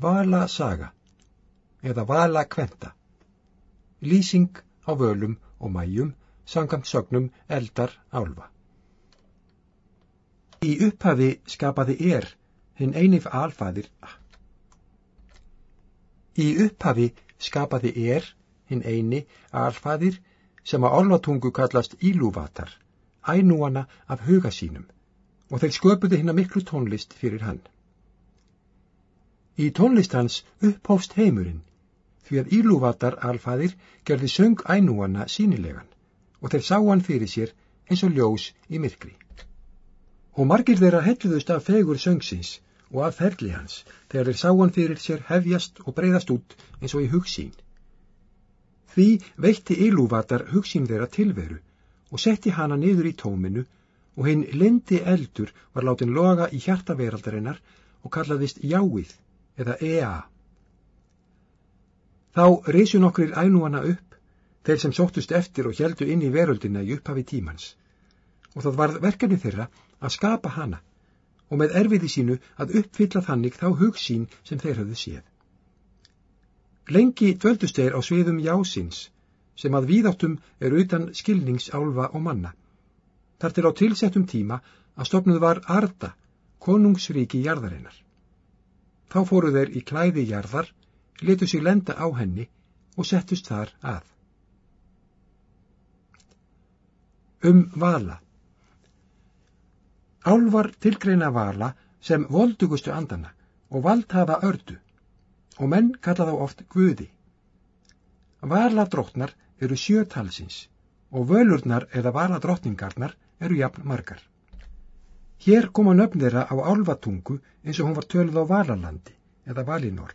Vala saga eða Vala kventa. Lýsing á völum og mæjum sangamt sögnum eldar álfa. Í upphafi skapaði er hinn einif alfaðir. Í upphafi skapaði er hinn eini alfaðir sem að orlatungu kallast ílúvatar, ænúana af huga sínum og þeir sköpuði hinn að miklu tónlist fyrir hann. Í tónlistans upphófst heimurinn, því að Ílúvatar alfaðir gerði söng ænúana sínilegan og þeir sá hann fyrir sér eins og ljós í myrkri. Og margir þeirra helluðust af fegur söngsins og af ferli hans þegar þeir sá hann fyrir sér hefjast og breyðast út eins og í hugsín. Því veitti Ílúvatar hugsín þeirra tilveru og setti hana niður í tóminu og hinn lindi eldur var látin loga í hjarta veraldarinnar og kallaðist jáið eða EA. Þá reysu nokkrir ænúana upp, þeir sem sóttust eftir og heldu inn í veröldina í upphafi tímans, og það varð verkefni þeirra að skapa hana og með erfiði sínu að uppfylla þannig þá hugsín sem þeir hafðu séð. Lengi dvöldust þeir á sviðum jásins, sem að víðáttum er utan skilningsálfa og manna. Þar til á tilsettum tíma að stopnuð var Arda, konungsríki jarðarinnar. Þá fóru þeir í klæði jarðar, letu sig lenda á henni og settust þar að. Um vala Álvar tilgreina vala sem voldugustu andana og valdhafa ördu og menn kalla þá oft guði. Vala dróttnar eru sjötalsins og völurnar eða vala drottningarnar eru jafn margar. Hér koma nöfn þeirra á álvatungu eins og hún var töluð á Valalandi eða Valinor,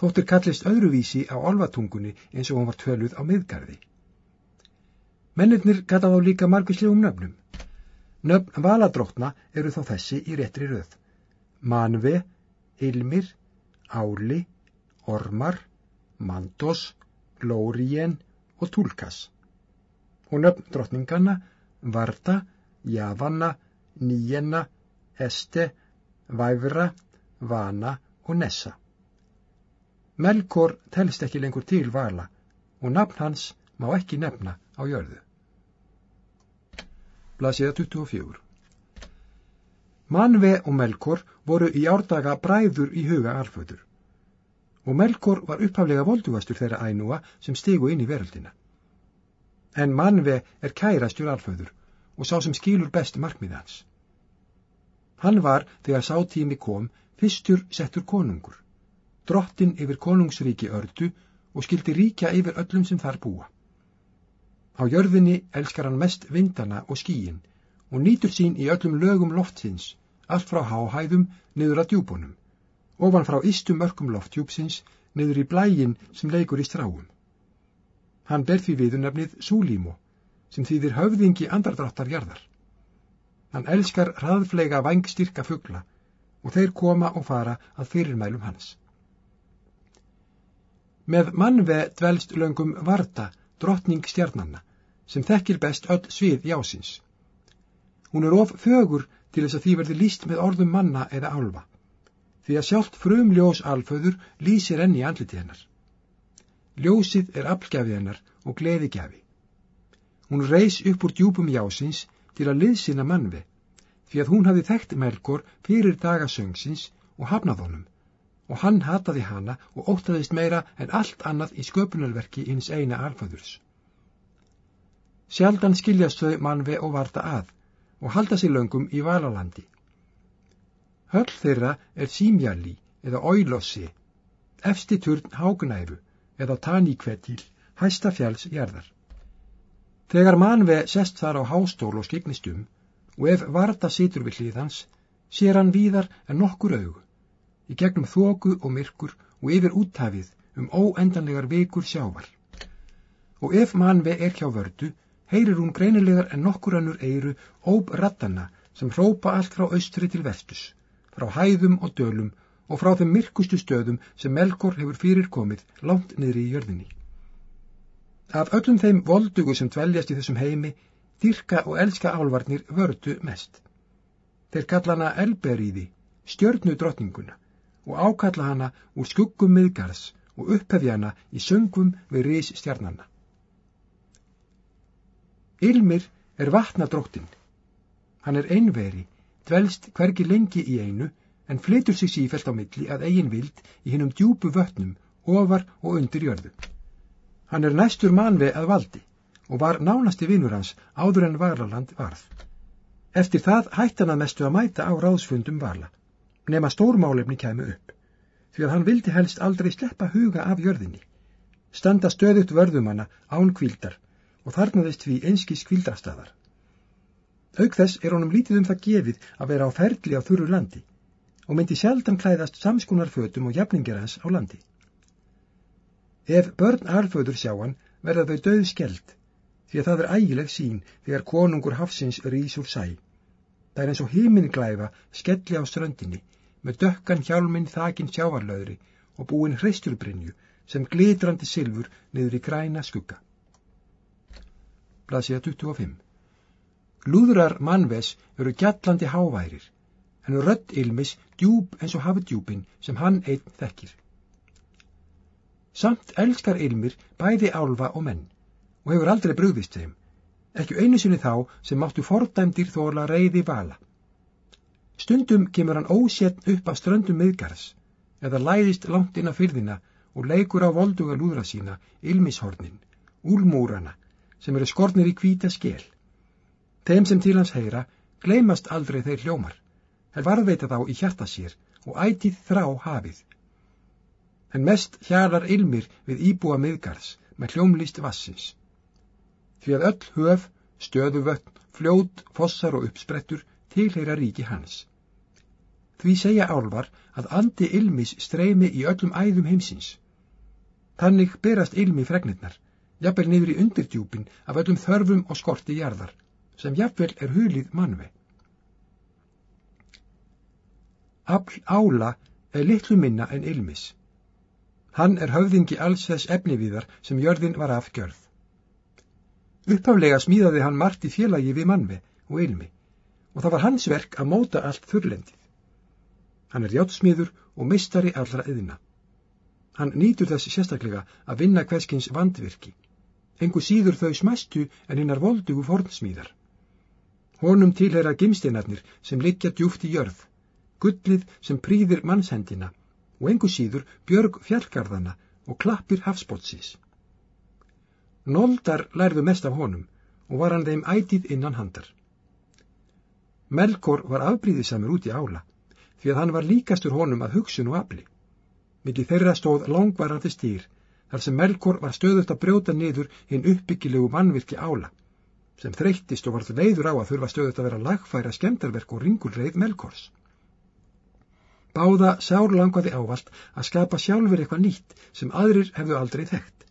þóttir kallist öðruvísi á álvatungunni eins og hún var töluð á miðgarði. Mennirnir gata þá líka marguslegum nöfnum. Nöfn Valadrótna eru þá þessi í réttri röð. Manve, Ilmir, Áli, Ormar, Mandos, Lórien og Tulkas. Og nöfn drottninganna Varda, Javanna, Níenna, Este, Væfra, Vana og Nessa. Melkor telst ekki lengur til vala og nafn hans má ekki nefna á jörðu. Blasiða 24 Manve og Melkor voru í árdaga bræður í huga alföður og Melkor var upphaflega voldugastur þeirra ænúa sem stigu inn í veröldina. En Manve er kærastur alföður og sá sem skilur best markmið hans. Hann var, þegar sátími kom, fyrstur settur konungur, drottin yfir konungsríki ördu og skildi ríkja yfir öllum sem þar búa. Á jörðinni elskar hann mest vindana og skíin og nýtur sín í öllum lögum loftsins, allt frá háhæðum niður að djúbunum, ofan frá ístum örkum loftjúpsins niður í blægin sem leikur í stráum. Hann ber því viðunefnið Súlímo, sem þýðir höfðingi andardráttar jarðar. Hann elskar hraðflega vangstyrka fuggla og þeir koma og fara að fyrirmælum hans. Með mannve dvelst löngum Varda, drottning stjarnanna, sem þekkir best öll svið jásins. Hún er of fögur til þess að því verði líst með orðum manna eða álfa, því að sjálft frum ljós alföður lýsir enni andliti hennar. Ljósið er aflgjafið hennar og gleðigjafi. Hún reys upp úr djúpum jásins til að liðsina mannvi, því að hún hafi þekkt Melkor fyrir dagasöngsins og hafnað honum, og hann hataði hana og óttaðist meira en allt annað í sköpunarverki eins eina alfæðurs. Sjaldan skiljast þau mannvi og varta að, og halda sér löngum í Valalandi. Höll þeirra er Símjalli eða Óilossi, efsti turn Hágnæfu eða Taníkvetil, hæsta fjalls jarðar. Þegar manve sest þar á hástól og skignistum og ef varta situr við hlýðans, sér hann víðar en nokkur augu, í gegnum þóku og myrkur og yfir úttafið um óendanlegar vikur sjávar. Og ef manve er hjá vördu, heyrir hún greinilegar en nokkur annur eiru ób rattana sem hrópa allt frá austri til vestus, frá hæðum og dölum og frá þeim myrkustu stöðum sem Melkor hefur fyrir komið langt niðri í jörðinni. Af öllum þeim voldugu sem dveljast í þessum heimi, dyrka og elska álvarnir vördu mest. Þeir kalla hana Elberíði, stjörnu drottninguna, og ákalla hana úr skuggum miðgarðs og upphefja hana í söngum við ris stjarnanna. Ilmir er vatnadróttin. Hann er einveri, dvelst hvergi lengi í einu, en flytur sig sífælt á milli að eigin vild í hinnum djúbu vötnum, ofar og undir jörðu. Hann er næstur manvi að valdi og var nánasti vinnur hans áður en Varlaland varð. Eftir það hætti hann að mestu að mæta á ráðsfundum Varla, nema stórmálefni kæmu upp, því að hann vildi helst aldrei sleppa huga af jörðinni, standa stöðut vörðumanna án kvíldar og þarnaðist því einskis kvíldarstaðar. Auk þess er honum lítið um það gefið að vera á ferli á þurru landi og myndi sjaldan klæðast samskunarfötum og jafningar hans á landi. Ef börn alföður sjá hann verða þau döð skeld, því að það er ægileg sín þegar konungur hafsins rís úr sæ. Það er eins og himinglæfa skelli á ströndinni með dökkan hjálminn þakin sjávarlaðri og búin hreisturbrynju sem glitrandi silfur niður í græna skugga. Blasiða 25 Lúðrar mannves eru gjallandi háværir, en rödd ilmis djúb eins og hafudjúpin sem hann einn þekkir. Samt elskar Ilmir bæði álfa og menn og hefur aldrei brugðist þeim, ekki einu sinni þá sem máttu fordæmdir þóla reyði vala. Stundum kemur hann ósétt upp af ströndum miðgarðs eða læðist langt inn á fyrðina og leikur á volduga lúðra sína Ilmishornin, úlmúrana, sem eru skornir í kvíta skél. Þeim sem til hans heyra gleymast aldrei þeir hljómar, hel varðveita þá í hjarta sér og ætið þrá hafið en mest hjalar ilmir við íbúa miðgarðs með hljómlist vassins. Því að öll höf, stöðuvötn, fljót, fossar og uppsprettur tilheyra ríki hans. Því segja álvar að andi ilmis streymi í öllum æðum heimsins. Þannig berast ilmi fregnirnar, jafnvel niður í undirdjúpin af öllum þörfum og skorti jarðar, sem jafnvel er hulið mannvei. Afl ála er litlu minna en ilmis. Hann er höfðingi alls þess efnivíðar sem jörðin var afgjörð. Uppaflega smíðaði hann margt í félagi við mannvi og ilmi og það var hans verk að móta allt þurrlendið. Hann er hjátsmíður og mistari allra yðina. Hann nýtur þess sérstaklega að vinna hverskins vandvirki, engu síður þau smæstu en hinnar voldugu fornsmíðar. Honum tilhera gimsteinarnir sem liggja djúft í jörð, gullið sem prýðir mannshendina og engu síður björg fjallgarðana og klappir hafsbótsins. Noldar lærðu mest af honum og var hann þeim ætið innan handar. Melkor var afbríðisamur út í ála því að hann var líkastur honum að hugsun og afli. Mikið þeirra stóð langvarandi stýr þar sem Melkor var stöðut að brjóta niður hinn uppbyggilegu mannvirki ála sem þreyttist og varð leiður á að þurfa stöðut að vera lagfæra skemdarverk og ringulreið Melkors. Báða sár langaði ávalt að skapa sjálfur eitthvað nýtt sem aðrir hefðu aldrei þekkt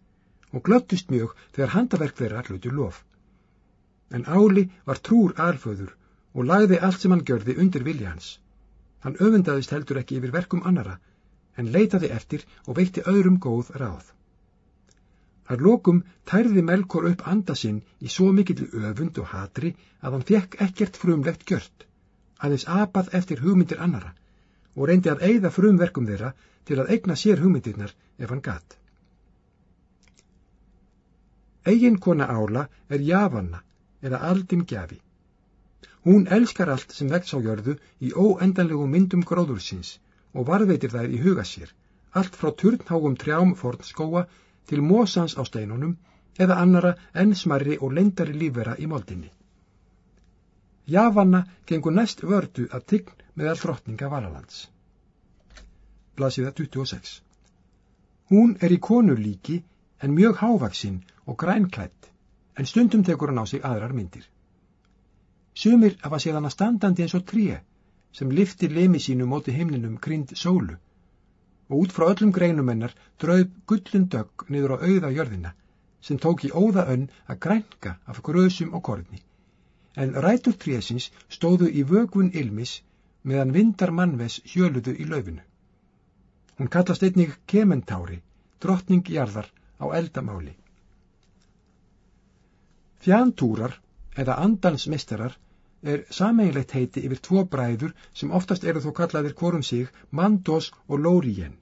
og glöttist mjög þegar handaverk þeirra hlutur lof. En Áli var trúr alföður og lagði allt sem hann gjörði undir vilja hans. Hann öfundaðist heldur ekki yfir verkum annara en leitaði eftir og veitti öðrum góð ráð. Þar lokum tærði Melkor upp andasinn í svo mikill öfund og hatri að hann fekk ekkert frumlegt gjört, aðeins apað eftir hugmyndir annara og reyndi að eigða frumverkum þeirra til að eigna sér hugmyndirnar ef hann gatt. Egin kona ála er jafanna eða aldin gjafi. Hún elskar allt sem vext á jörðu í óendanlegu myndum gróðursins og varveitir þær í huga sér, allt frá turnhágum trjám forn skóa til mósans á steinunum eða annara ennsmarri og leindari lífvera í moldinni. Jafanna gengur næst vördu að tign meðal þrottninga Valalands. Blasiða 26 Hún er í konurlíki en mjög hávaksinn og grænklætt, en stundum tekur hann á sig aðrar myndir. Sumir hafa séð hann að standandi eins og tríu, sem liftir lemi sínu móti himninum krynd sólu, og út frá öllum greinumennar drauð gullun dögg niður á auða jörðina, sem tók í óða önn að grænka af gröðsum og korni, en rætur trésins stóðu í vögun ilmis meðan vindar mannves hjöluðu í laufinu. Hún kallast einnig kementári, drottning jarðar á eldamáli. Fjantúrar, eða andansmesterar, er sameinlegt heiti yfir tvo bræður sem oftast eru þó kallaðir hvorum sig Mandos og Lórien.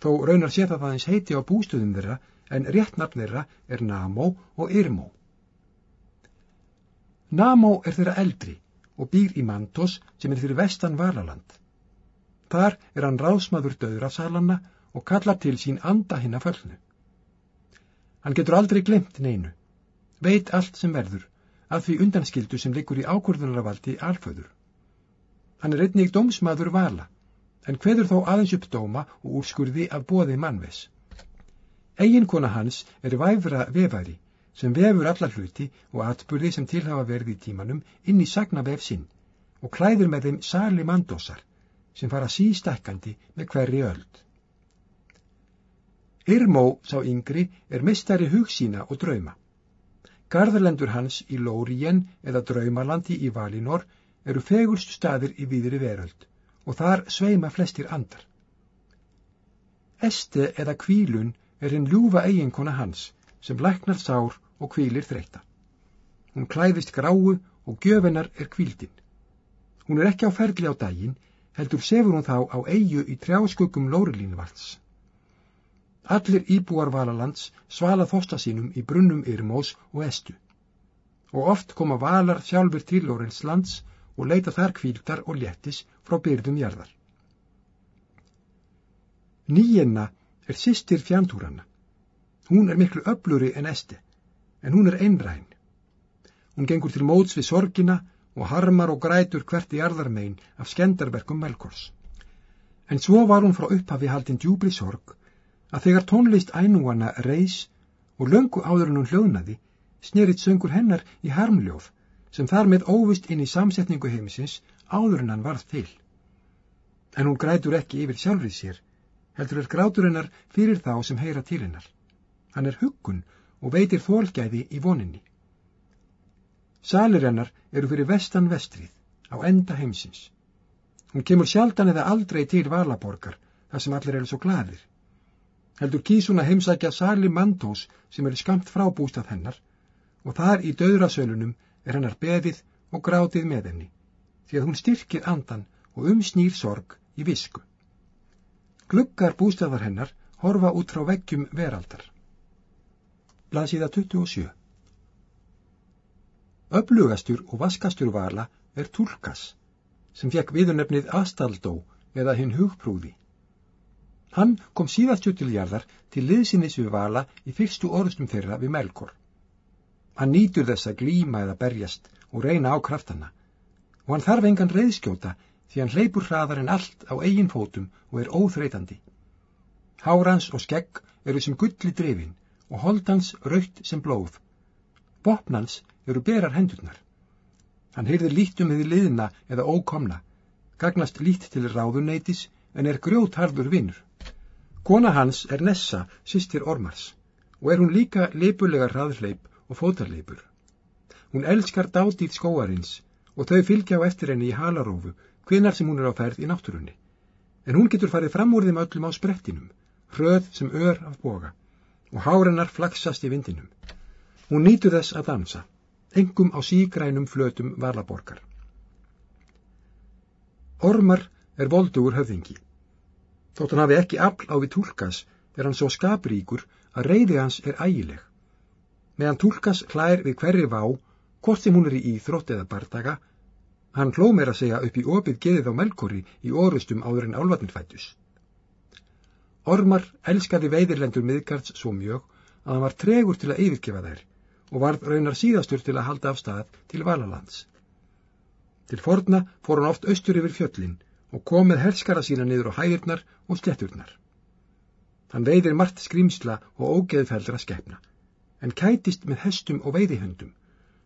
Þó raunar sé það aðeins heiti á bústöðum þeirra en réttnafn þeirra er Namo og Irmo. Namo er þeirra eldri og býr í Mandos sem er fyrir vestan Valaland. Þar er hann ráðsmaður döður af salanna og kallar til sín anda hinn að föllnu. Hann getur aldrei glemt neinu, veit allt sem verður að því undanskildu sem liggur í ákvörðunarvaldi alföður. Hann er einnig dómsmaður vala, en hveður þó aðeins upp dóma og úrskurði af bóði mannves. Eginkona hans er væfra vefari, sem vefur alla hluti og atburði sem tilhafa verði í tímanum inn í sagna vef sinn og klæður með þeim sali mandósar, sem fara sístækkandi með hverri öld. Irmó, sá yngri, er mistari hugsína og drauma. Garðalendur hans í Lórien eða Draumalandi í Valinor eru fegurst staðir í viðri veröld og þar sveima flestir andar. Este eða kvílun er hinn ljúfa eiginkona hans sem læknar sár og kvílir þreita. Hún klæðist gráu og gjöfinar er kvíldin. Hún er ekki á ferli á daginn, heldur sefur hún þá á eigu í trjáskuggum Lórelínvarts. Allir íbúar Valalands svala þosta sínum í brunnum Irmós og Estu. Og oft koma valar sjálfur til Lórens lands og leita þar kvíldar og léttis frá byrðum jarðar. Nýjenna er sýstir fjantúranna. Hún er miklu öbluri en Esti, en hún er einræn. Hún gengur til móts við sorgina og harmar og grætur hvert í jarðarmein af skendarverkum Melkors. En svo var hún frá upphafi haldinn djúbri sorg að þegar tónlist ænúana reys og löngu áður en hún hljóðnaði, snerit söngur hennar í harmljóð sem þar með óvist inn í samsetningu heimisins áður en hann varð til. En hún grætur ekki yfir sjálfrið sér, heldur er grátur hennar fyrir þá sem heyra til hennar. Hann er huggun og veitir þólgæði í voninni. Salir hennar eru fyrir vestan vestrið, á enda heimsins. Hún kemur sjaldan eða aldrei til Valaborgar, þar sem allir eru svo gladir heldur kísun að heimsækja Sali Mandós sem er skamt frá bústað hennar og þar í döðrasölunum er hennar beðið og grátið með henni því að hún styrkir andan og umsnýr sorg í visku. Gluggar bústaðar hennar horfa út frá veggjum veraldar. Blasiða 27 Öflugastur og vaskastur vala er Tulkas sem fekk viðunefnið Astaldó eða hinn hugprúði. Hann kom síðastur til jarðar til liðsinnis við vala í fyrstu orðstum þeirra við Melkor. Hann nýtur þess að glíma eða berjast og reyna á kraftanna og hann þarf engan reyðskjóta því hann hleypur hraðar en allt á eigin fótum og er óþreytandi. Hárans og skegg eru sem gulli drefin og holdans raukt sem blóð. Bopnans eru berar hendurnar. Hann heyrðir líkt um því liðna eða ókomna, gagnast líkt til ráðuneytis en er grjótharður vinnur. Kona hans er Nessa, sýstir Ormars, og er hún líka leipulega hraðleip og fótarleipur. Hún elskar dádýð skóarins og þau fylgja á eftir henni í halarófu hvenar sem hún er á ferð í náttúrunni. En hún getur farið fram úr þeim öllum á sprettinum, hröð sem ör af boga, og hárennar flaksast í vindinum. Hún nýtur þess að dansa, engum á sígrænum flötum valaborgar. Ormar er voldugur höfðingi. Þótt hann hafi ekki afl á við tólkas er hann svo skapríkur að reyði hans er ægileg. Meðan tólkas hlær við hverri vá, hvort sem hún er í íþrótt eða bardaga, hann hló meira að segja upp í opið geðið á melkori í orustum áður en álvatnir fættus. Ormar elskaði veiðirlendur miðgards svo mjög að hann var tregur til að yfirgefa þær og varð raunar síðastur til að halda af stað til Valalands. Til forna fór hann oft austur yfir fjöllin og kom með herskara sína niður á hæðirnar og sletturnar. Hann veiðir margt skrimsla og ógeðfældra skeppna, en kætist með hestum og veiðihöndum,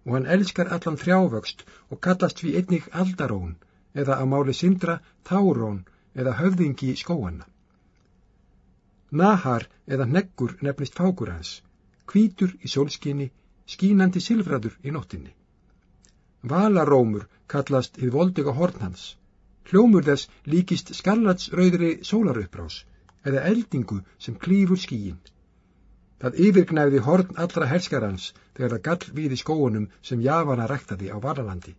og hann elskar allan þrjávöxt og kallast við einnig aldarón, eða á máli sindra tárón eða höfðingi skóanna. Nahar eða neggur nefnist fákur hans, kvítur í sólskinni, skínandi silfraður í nóttinni. Valarómur kallast í volduga horn hans, Hljómur þess líkist skarlatsrauðri sólaruppbrás eða eldingu sem klýfur skíin. Það yfirgnæði horn allra herskarans þegar það gall við í skóunum sem Javana ræktaði á Varalandi.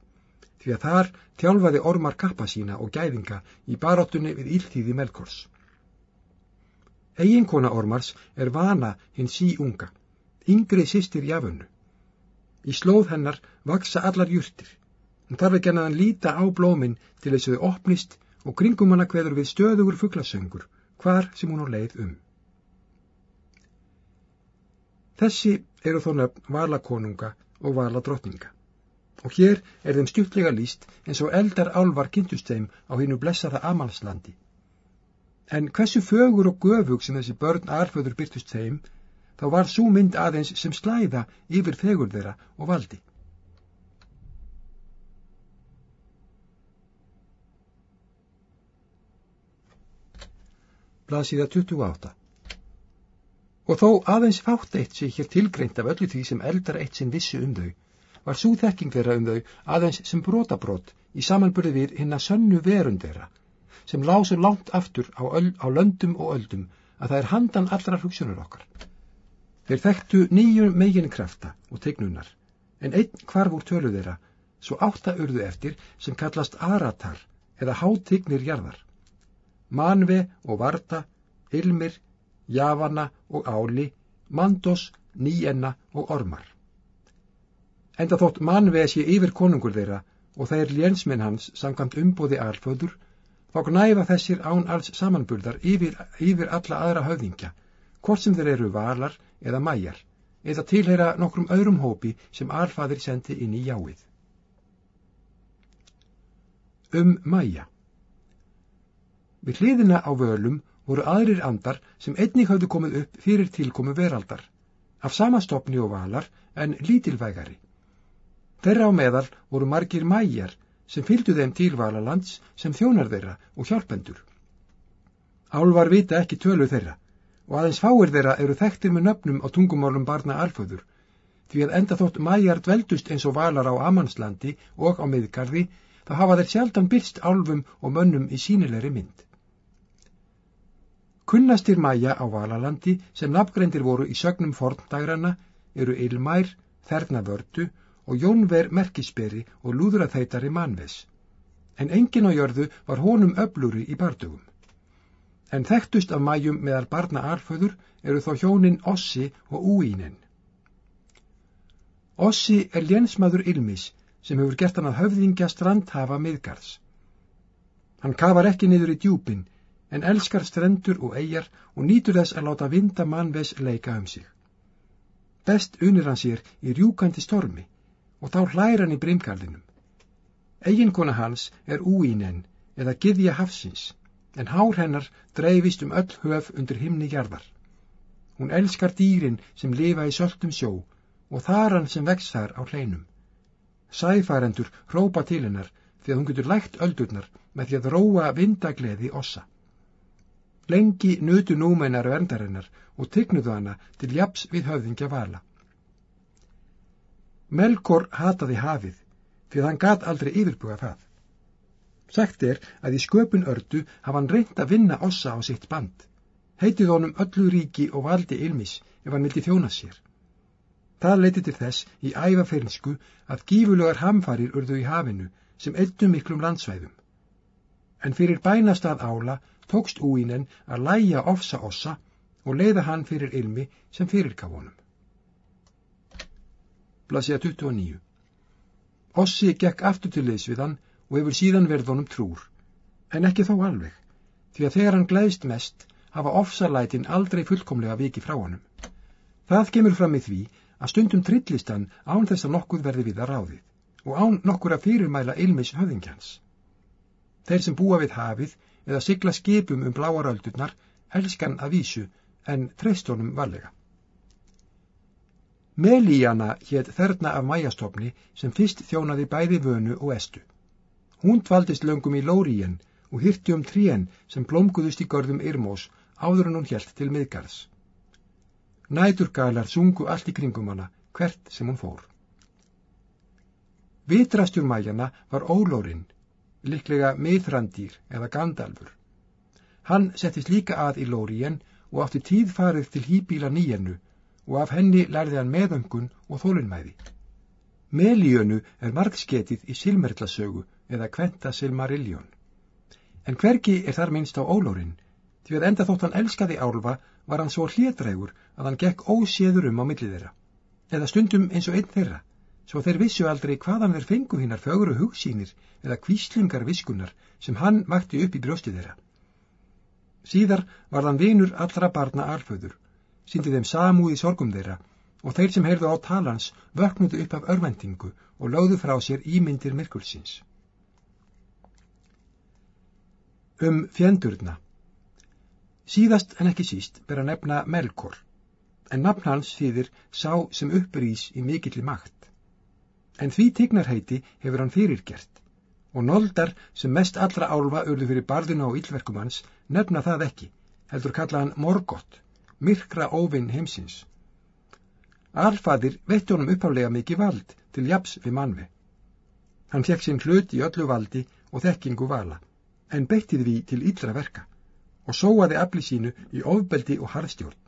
því að þar tjálfaði ormar kappa sína og gæðinga í baróttunni við íltíði Melkors. Eginkona ormars er vana hinn sí unga, yngri sýstir jafunu. Í slóð hennar vaksa allar júrtir. Hún þarf ekki að hann líta á blóminn til þess að þau opnist og kringum hana hverður við stöðugur fugglasöngur, hvar sem hún á leið um. Þessi eru þó nöfn valakonunga og valadrottninga og hér er þeim stjútlega líst eins og eldar álvar kynntust þeim á hinnu blessaða Amalslandi. En hversu fögur og göfug sem þessi börn arföður byrtust þeim, þá var svo mynd aðeins sem slæða yfir fegur þeirra og valdi. Blasiða 28 Og þó aðeins fátt eitt sé hér tilgreint af öllu því sem eldar eitt sinn vissu um þau, var svo þekking þeirra um þau aðeins sem brotabrót í samanburði við hinn að sönnu verund þeirra, sem lásu langt aftur á, öll, á löndum og öldum að það er handan allra hugsunur okkar. Þeir þekktu nýju megin krafta og tegnunar, en einn hvarf úr tölu þeirra, svo átta urðu eftir sem kallast aratar eða hátignir jarðar. Manve og Varta, Ilmir, Javana og Áli, Mandos, Níenna og Ormar enda þótt mannveð sé yfir konungur þeirra og þeir lénsminn hans samkvæmt umbóði alföður, þá knæfa þessir án alls samanburðar yfir, yfir alla aðra höfðingja, hvort sem þeir eru valar eða mæjar, eða tilheyra nokkrum öðrum hópi sem alfaðir sendi inn í jáið. Um mæja Við hliðina á völum voru aðrir andar sem einnig hafðu komið upp fyrir tilkomu veraldar, af sama stopni og valar en lítilvægari. Þeirra á meðal voru margir mæjar sem fylgdu þeim tilvalalands sem þjónar þeirra og hjálpendur. Álvar vita ekki tölu þeirra og aðeins fáir þeirra eru þekktir með nöfnum á tungumálum barna alföður því að enda þótt mæjar dveldust eins og valar á Amanslandi og á miðgarði þá hafa þeir sjaldan byrst álfum og mönnum í sínilegri mynd. Kunnastir mæja á Valalandi sem nafngreindir voru í sögnum forndægrana eru Ilmær, Þernavördu og Jónver merkisberi og lúðraþeitari manves, en engin á jörðu var honum öblúri í bardugum. En þekktust af mæjum meðal barna arföður eru þó hjónin Ossi og Úínin. Ossi er lénsmaður Ilmis sem hefur gert hann að höfðingja strandhafa miðgarðs. Hann kafar ekki niður í djúpin en elskar strendur og eigjar og nýtur þess að láta vinda mannves leika um sig. Best unir hann sér í rjúkandi stormi og þá hlæra hann í brimgarðinum. Eginkona hans er úínen eða giðja hafsins, en hár hennar dreifist um öll höf undir himni jarðar. Hún elskar dýrin sem lifa í söltum sjó og þaran sem vex þar á hleinum. Sæfærendur hrópa til hennar því að hún getur lægt öldurnar með því að róa vindagleði ossa. Lengi nötu númennar verndarinnar og tygnuðu hana til japs við höfðingja vala. Melkor hataði hafið fyrir hann gat aldrei yfirbuga það. Sagt er að í sköpun ördu hafa hann reynd að vinna ossa á sitt band. Heitið honum öllu ríki og valdi ilmis ef hann vildi þjóna sér. Það leiti til þess í æfaferinsku að gífulugar hamfarir urðu í hafinu sem eittum miklum landsvæðum. En fyrir bænastað ála tókst úínen að læja ofsa ossa og leiða hann fyrir ilmi sem fyrirkaf honum blasja 29. Ossi gekk aftur til liðs við hann og hefur síðan verið honum trúr, en ekki þó alveg, því að þegar hann glæðist mest hafa ofsalætin aldrei fullkomlega viki frá honum. Það kemur fram í því að stundum trillist hann án þess að nokkuð verði við að ráðið og án nokkur að fyrirmæla ilmis höfðingjans. Þeir sem búa við hafið eða sigla skipum um bláaröldurnar elskan að vísu en treystónum varlega. Melíana hétt þerna af mæjastofni sem fyrst þjónaði bæði vönu og estu. Hún tvaldist löngum í Lóríen og hyrti um tríen sem blómguðust í görðum Irmós áður en hún hjælt til miðgarðs. Næturgalar sungu allt í kringum hana, hvert sem hún fór. Vitrastjur mæjana var Ólórin, liklega miðrandýr eða Gandalfur. Hann settist líka að í Lóríen og átti tíð farið til hýbíla nýjennu og af henni lærði hann meðöngun og þólinnmæði. Melíönu er margsketið í Silmerlasögu eða Kventa Silmarillion. En hverki er þar minnst á ólórin, því að enda þótt hann elskaði álfa var hann svo hlétrægur að hann gekk óséður um á millið þeirra, eða stundum eins og einn þeirra, svo þeir vissu aldrei hvaðan þeir fengu hinnar fögru hugsýnir eða kvíslingar viskunar sem hann vakti upp í brjósti þeirra. Síðar var hann vinur allra barna alföður, síndi þeim samúði sorgum þeirra og þeir sem heyrðu á talans vöknudu upp af örvendingu og lögðu frá sér ímyndir myrkulsins. Um fjendurna Síðast en ekki síst ber að nefna Melkor, en nafn hans þýðir sá sem upprýs í mikilli makt. En því tignarheiti hefur hann fyrirgert, og noldar sem mest allra álfa urðu fyrir barðina og yllverkum hans nefna það ekki, heldur kalla hann Morgott, myrkra óvinn heimsins. Alfadir veitti honum uppálega mikið vald til japs við mannvi. Hann fekk sinn hlut í öllu valdi og þekkingu vala, en beittið við til yllra verka og sóaði afli sínu í ofbeldi og harðstjórn.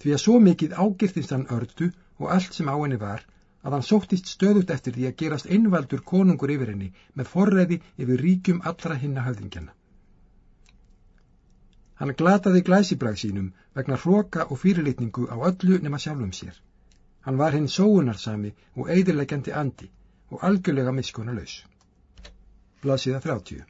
Því að svo mikið ágirtist hann ördu og allt sem á henni var, að hann sóttist stöðut eftir því að gerast einvaldur konungur yfir henni með forræði yfir ríkjum allra hinna höfðingjana. Hann glataði glæsibrag sínum vegna hróka og fyrirlitningu á öllu nema sjálfum sér. Hann var hinn sóunarsami og eidirlegjandi andi og algjörlega miskona laus. Blasiða 30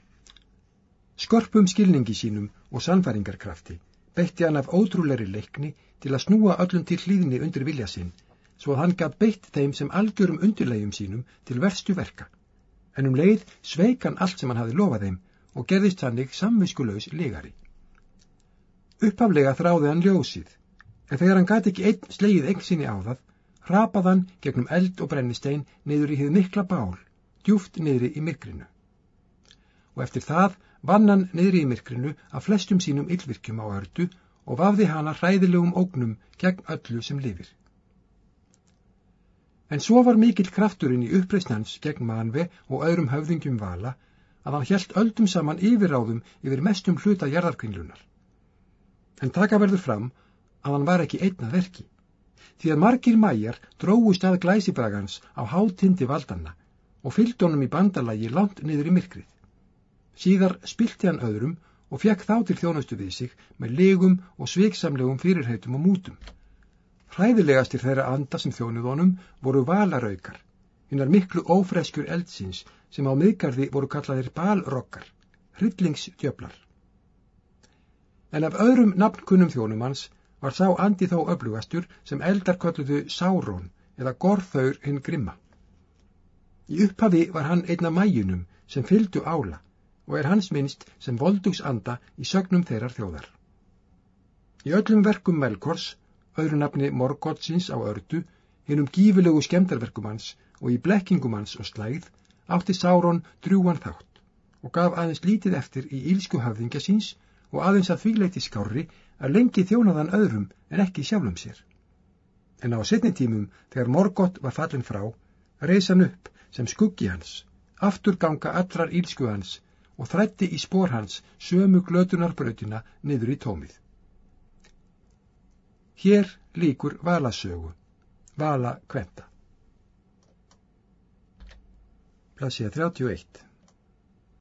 Skorpum skilningi sínum og sannfæringarkrafti beitti hann af ótrúleiri leikni til að snúa öllum til hlýðinni undir vilja sinn, svo að hann gaf beitt þeim sem algjörum undirlegjum sínum til verstu verka. En um leið sveik hann allt sem hann hafi lofað þeim og gerðist hannig samviskulegs legari. Uppaflega þráði hann ljósið, en þegar hann gæti ekki einn slegið eign sinni á það, rapað hann gegnum eld og brennistein niður í hið mikla bál, djúft niðri í myrkrinu. Og eftir það vann hann niðri í myrkrinu af flestum sínum yllvirkjum á ördu og vafði hana hræðilegum ógnum gegn öllu sem lifir. En svo var mikill krafturinn í uppreysnans gegn manve og öðrum höfðingjum vala að hann helt öldum saman yfirráðum yfir mestum hluta jarðarkringlunar en taka verður fram að hann var ekki einn að verki, því að margir mæjar dróust að glæsibragans á hátindi valdanna og fylgd honum í bandalagi langt niður í myrkrið. Síðar spilti hann öðrum og fekk þá til þjónustu við sig með legum og sveiksamlegum fyrirheitum og mútum. Hræðilegastir þeirra anda sem þjónuð honum voru valaraukar, hinnar miklu ófreskjur eldsins sem á miðgarði voru kallaðir balrokkar, hryllingsdjöflar en af öðrum nafnkunnum þjónum hans var sá andi þó öflugastur sem eldar kölluðu Sáron eða Gorþaur hinn grimma. Í upphafi var hann einna mæjunum sem fyldu ála og er hans minnst sem voldugsanda í sögnum þeirrar þjóðar. Í öllum verkum Melkors, öðru nafni Morgotsins á ördu, hinnum gífilegu skemdarverkum hans og í blekkingum hans og slæð, átti Sáron drjúan þátt og gaf aðeins lítið eftir í ílsku hafðingja síns og aðeins að því leiti skári að lengi þjónaðan öðrum en ekki sjálfum sér. En á setni tímum, þegar Morgott var fallin frá, reys hann upp sem skuggi hans, aftur ganga allrar ílsku hans og þrætti í spór hans sömu glötunarbröðina niður í tómið. Hér líkur valasögu, vala kventa. Plassið 31